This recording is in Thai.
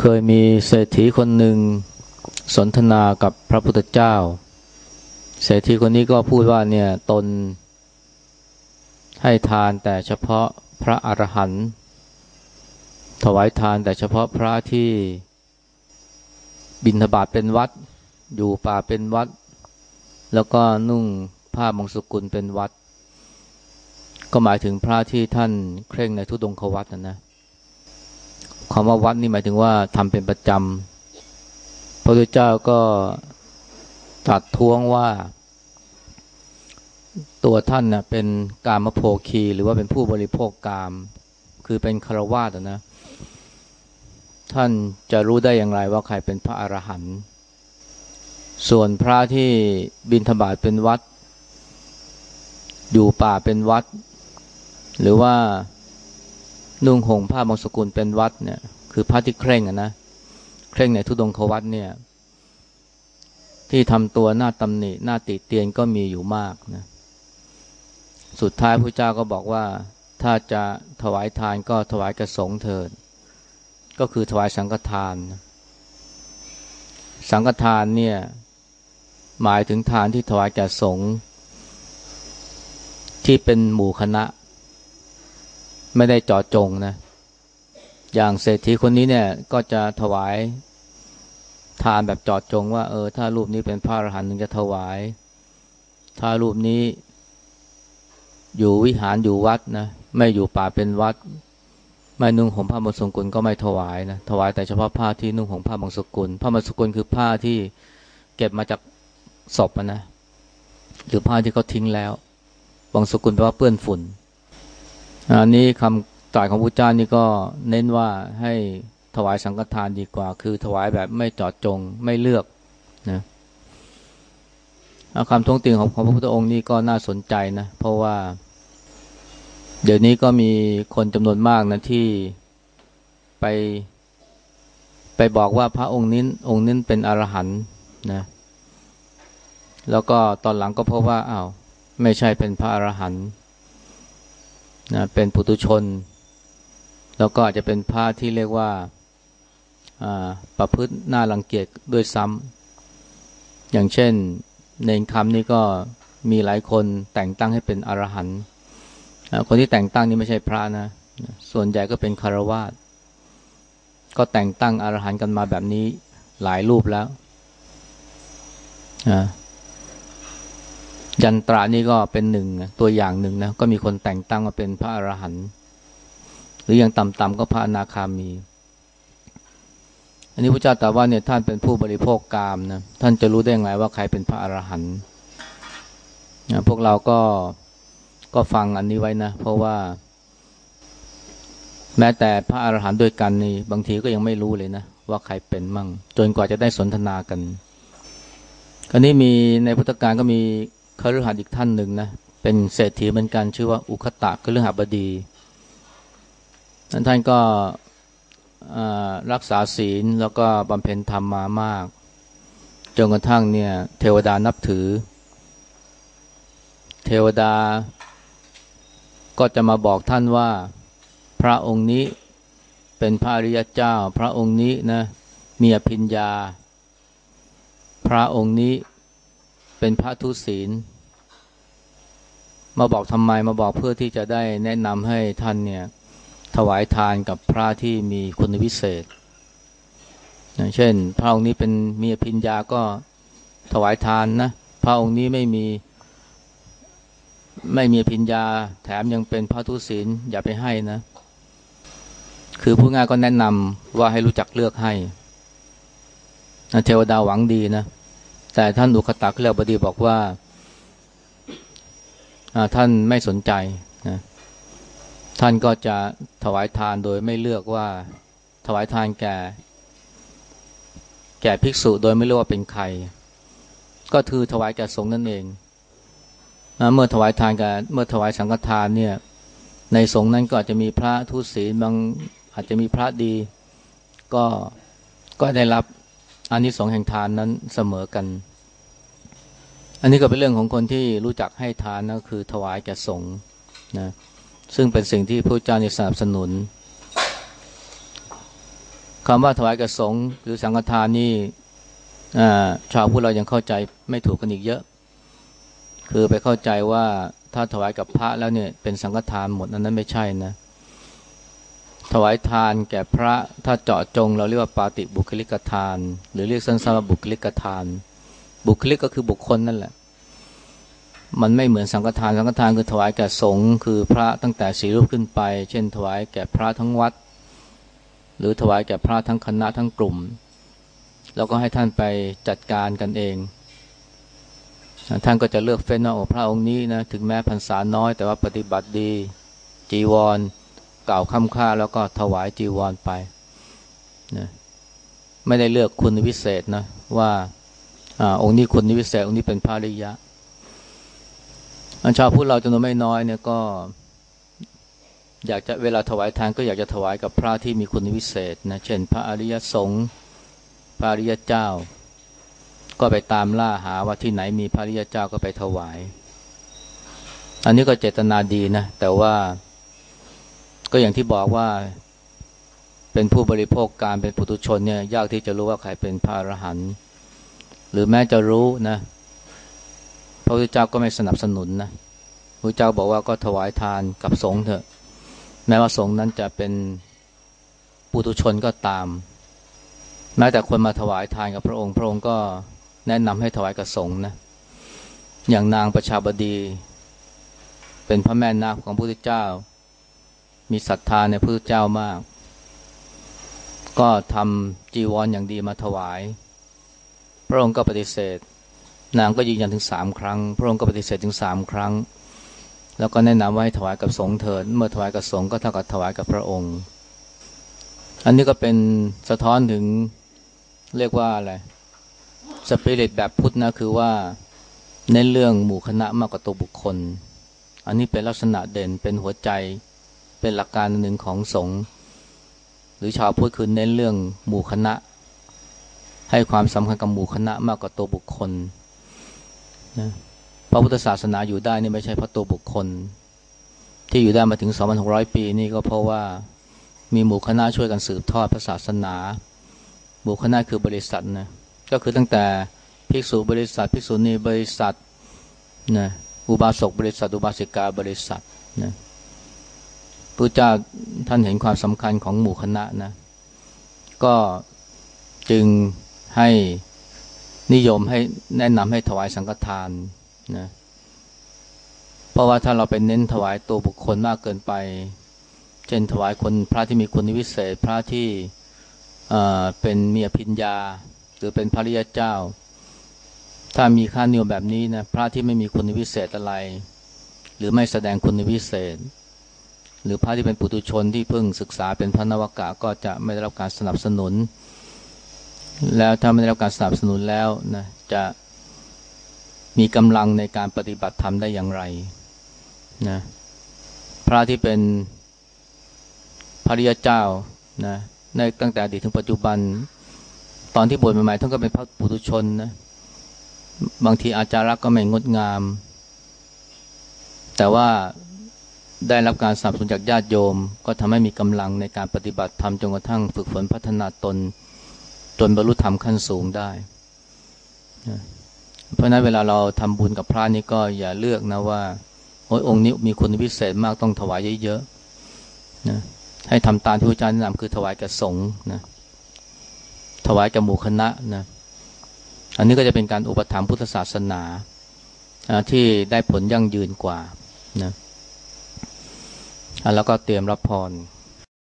เคยมีเศรษฐีคนหนึ่งสนทนากับพระพุทธเจ้า เศรษฐีคนนี้ก็พูดว่าเนี่ยตนให้ทานแต่เฉพาะพระอรหันต์ถวายทานแต่เฉพาะพระที่บิณฑบาตเป็นวัด อยู่ป่าเป็นวัด แล้วก็นุ่งผ้ามงสุกุลเป็นวัด ก็หมายถึงพระที่ท่านเคร่งในทุดงควัตนะนะ คำว่าวัดนี่หมายถึงว่าทำเป็นประจำพระพุทธเจ้าก็ตรัสท้วงว่า ตัวท่านนะ่ะเป็นกามโภคี หรือว่าเป็นผู้บริโภคกาม คือเป็นคารวาสนะ ท่านจะรู้ได้อย่างไรว่าใครเป็นพระอรหันต์ส่วนพระที่บินธบาตเป็นวัด อยู่ป่าเป็นวัด หรือว่า นุ่งห่มผ้ามงสกุลเป็นวัดเนี่ย คือพระที่เคร่งอะนะเคร่งในทุดงควัดเนี่ย ที่ทำตัวหน้าตำหนิหน้าติเตียนก็มีอยู่มากนะสุดท้ายพระเจ้าก็บอกว่า ถ้าจะถวายทานก็ถวายกระสงเถิด ก็คือถวายสังฆทาน สังฆทานเนี่ย หมายถึงทานที่ถวายแก่สงฆ์ที่เป็นหมู่คณะ ไม่ได้จอดจงนะอย่างเศรษฐีคนนี้เนี่ยก็จะถวายทานแบบจอดจงว่า เออ ถ้ารูปนี้เป็นพระอรหันต์ถึงจะถวาย ถ้ารูปนี้ อยู่วิหารอยู่วัดนะไม่อยู่ป่าเป็นวัด ไม่นุ่งห่มผ้าบางสกุลก็ไม่ถวายนะถวายแต่เฉพาะผ้าที่นุ่งห่มผ้าบางสกุลผ้าบางสกุลคือผ้าที่เก็บมาจากศพนะหรือผ้าที่เขาทิ้งแล้วบางสกุลแปลว่าเปื้อนฝุ่น อันนี้คำตรัสของพระเจ้านี่ก็เน้นว่าให้ถวายสังฆทานดีกว่า คือถวายแบบไม่จอดจงไม่เลือกนะคำท้วงติงของของพระพุทธองค์นี่ก็น่าสนใจนะเพราะว่า เดี๋ยวนี้ก็มีคนจำนวนมากนะที่ไป ไปบอกว่าพระองค์นี้องค์นี้เป็นอรหันต์นะแล้วก็ตอนหลังก็พบว่าอา้าวไม่ใช่เป็นพระอรหันต์ นะเป็นปุตุชน แล้วก็อาจจะเป็นพระที่เรียกว่าประพฤติหน่ารังเกียจด้วยซ้ำอย่างเช่นในคำนี้ก็มีหลายคนแต่งตั้งให้เป็นอรหันต์คนที่แต่งตั้งนี่ไม่ใช่พระนะ ส่วนใหญ่ก็เป็นคารวาสก็แต่งตั้งอรหันต์กันมาแบบนี้หลายรูปแล้ว ยันตรานี่ก็เป็นหนึ่งตัวอย่างหนึ่งนะก็มีคนแต่งตั้งมาเป็นพระอรหันต์หรือยังต่ำๆก็พระอนาคามี อันนี้พระเจ้าตรัสว่าเนี่ยท่านเป็นผู้บริโภคกามนะท่านจะรู้ได้อย่างไรว่าใครเป็นพระอรหันต์พวกเราก็ก็ฟังอันนี้ไว้นะ เพราะว่า แม้แต่พระอรหันต์ด้วยกันนี่บางทีก็ยังไม่รู้เลยนะ ว่าใครเป็นมั่ง จนกว่าจะได้สนทนากันอันนี้มีในพุทธการก็มี คฤหัสถ์อีกท่านหนึ่งนะเป็นเศรษฐีเหมือนกันชื่อว่าอุคตะคฤหับดีท่านก็รักษาศีลแล้วก็บำเพ็ญธรรมมามาก จนกระทั่งเนี่ยเทวดานับถือ เทวดาก็จะมาบอกท่านว่าพระองค์นี้เป็นพระอริยเจ้า พระองค์นี้นะมีอภิญญา พระองค์นี้ เป็นพระทุศีล มาบอกทำไมมาบอกเพื่อที่จะได้แนะนำให้ท่านเนี่ยถวายทานกับพระที่มีคุณวิเศษ อย่างเช่น พระองค์นี้เป็นมีพิญญาก็ถวายทานนะ พระองค์นี้ไม่มี ไม่มีพิญญา แถมยังเป็นพระทุศีลอย่าไปให้นะ คือผู้ง่ายก็แนะนำว่าให้รู้จักเลือกให้เทวดาหวังดีนะ แต่ท่านอุคตะเรียบดีบอกว่าท่านไม่สนใจนะท่านก็จะถวายทานโดยไม่เลือกว่าถวายทานแก่ แก่ภิกษุโดยไม่เลือกว่าเป็นใคร ก็คือถวายแก่สงฆ์นั่นเองเมื่อถวายทานกับเมื่อถวายสังฆทานเนี่ย ในสงฆ์นั้นก็อาจจะมีพระทุศีลบางอาจจะมีพระดี ก็ก็ได้รับ อันนี้สองแห่งทานนั้นเสมอกัน อันนี้ก็เป็นเรื่องของคนที่รู้จักให้ทานนะคือถวายแก่สงฆ์นะซึ่งเป็นสิ่งที่พระเจ้าสนับสนุนคำว่าถวายกับสงฆ์หรือสังฆทานนี่ชาวพุทธเรายังเข้าใจไม่ถูกกันอีกเยอะ คือไปเข้าใจว่าถ้าถวายกับพระแล้วเนี่ยเป็นสังฆทานหมดนั้นนั้นไม่ใช่นะ ถวายทานแก่พระถ้าเจาะจง เราเรียกว่าปาติบุคลิกทาน หรือเรียกสั้นๆว่าบุคลิกทาน บุคลิกก็คือบุคคลนั่นแหละ มันไม่เหมือนสังฆทานสังฆทานคือถวายแก่สงฆ์คือพระตั้งแต่สีรูปขึ้นไป เช่น ถวายแก่พระทั้งวัด หรือถวายแก่พระทั้งคณะทั้งกลุ่ม แล้วก็ให้ท่านไปจัดการกันเอง ท่านก็จะเลือกเฟ้นว่าโอพระองค์นี้นะถึงแม้พรรษาน้อยแต่ว่าปฏิบัติดีจีวร เก่าวคำค่าแล้วก็ถวายจีวรไปนะไม่ได้เลือกคุณวิเศษนะว่าอองค์นี้คุณวิเศษ องค์นี้เป็นพระริยะ อันชาวพุทธเราจำนวนไม่น้อยเนี่ยก็อยากจะเวลาถวายทานก็อยากจะถวายกับพระที่มีคุณวิเศษนะเช่น พระอริยสงฆ์พระอริยเจ้า ก็ไปตามล่าหาว่าที่ไหนมีพระริยเจ้าก็ไปถวาย อันนี้ก็เจตนาดีนะแต่ว่า ก็อย่างที่บอกว่าเป็นผู้บริโภคการเป็นปุถุชนเนี่ยยากที่จะรู้ว่าใครเป็นพระอรหันต์หรือแม้จะรู้นะพระพุทธเจ้าก็ไม่สนับสนุนนะพระเจ้าบอกว่าก็ถวายทานกับสงฆ์เถอะ แม้ว่าสงฆ์นั้นจะเป็นปุถุชนก็ตามแม้แต่คนมาถวายทานกับพระองค์ พระองค์ก็แนะนำให้ถวายกระสงนะอย่างนางประชาบดี เป็นพระแม่นาคของพระพุทธเจ้า มีศรัทธาในพระพุทธเจ้ามาก ก็ทำจีวรออย่างดีมาถวาย พระองค์ก็ปฏิเสธ นางก็ยืนยันถึงสามครั้ง พระองค์ก็ปฏิเสธถึงสามครั้ง แล้วก็แนะนำว่าให้ถวายกับสงฆ์เถิด เมื่อถวายกับสงฆ์ก็เท่ากับถวายกับพระองค์ อันนี้ก็เป็นสะท้อนถึงเรียกว่าอะไรสปิริตแบบพุทธนะคือว่าในเรื่องหมู่คณะมากกว่าตัวบุคคล อันนี้เป็นลักษณะเด่นเป็นหัวใจ เป็นหลักการหนึ่งของสงฆ์หรือชาวพุทธคือเน้นเรื่องหมู่คณะ ให้ความสำคัญกับหมู่คณะมากกว่าตัวบุคคลนะพระพุทธศาสนาอยู่ได้นี่ไม่ใช่เพราะตัวบุคคล ที่อยู่ได้มาถึง 2,600 ปีนี่ก็เพราะว่ามีหมู่คณะช่วยกันสืบทอดพระศาสนา หมู่คณะคือบริษัทนะก็คือตั้งแต่ภิกษุบริษัทภิกษุณีบริษัทนะอุบาสกบริษัท อุบาสิกาบริษัทนะ พระเจ้าท่านเห็นความสำคัญของหมู่คณะนะ ก็จึงให้นิยมให้แนะนำให้ถวายสังฆทานนะเพราะว่าถ้าเราไปเน้นถวายตัวบุคคลมากเกินไป เช่นถวายคนพระที่มีคุณวิเศษ พระที่เป็นเมียพิญญา หรือเป็นพระริยเจ้า ถ้ามีค่านิยมแบบนี้นะพระที่ไม่มีคุณวิเศษอะไร หรือไม่แสดงคุณวิเศษ หรือพระที่เป็นปุถุชนที่เพิ่งศึกษาเป็นพระนวากะก็จะไม่ได้รับการสนับสนุน แล้วถ้าไม่ได้รับการสนับสนุนแล้วนะจะมีกำลังในการปฏิบัติธรรมได้อย่างไรนะพระที่เป็นพระริยเจ้านะในตั้งแต่อดีตถึงปัจจุบัน ตอนที่บวชใหม่ๆท่านก็เป็นพระปุถุชนนะบางทีอาจารักก็ไม่งดงาม แต่ว่า ได้รับการสนับสนุนจากญาติโยม ก็ทำให้มีกำลังในการปฏิบัติธรรมจนกระทั่งฝึกฝนพัฒนาตน จนบรรลุธรรมขั้นสูงได้ เพราะนั้นเวลาเราทำบุญกับพระนี่ก็อย่าเลือกนะว่าโอ้ยองค์นี้มีคุณพิเศษมากต้องถวายเยอะๆนะให้ทำตามที่พระอาจารย์แนะนำคือถวายแก่สงฆ์นะถวายกับหมู่คณะนะอันนี้ก็จะเป็นการอุปถัมภ์พุทธศาสนาที่ได้ผลยั่งยืนกว่านะ แล้วก็เตรียมรับพร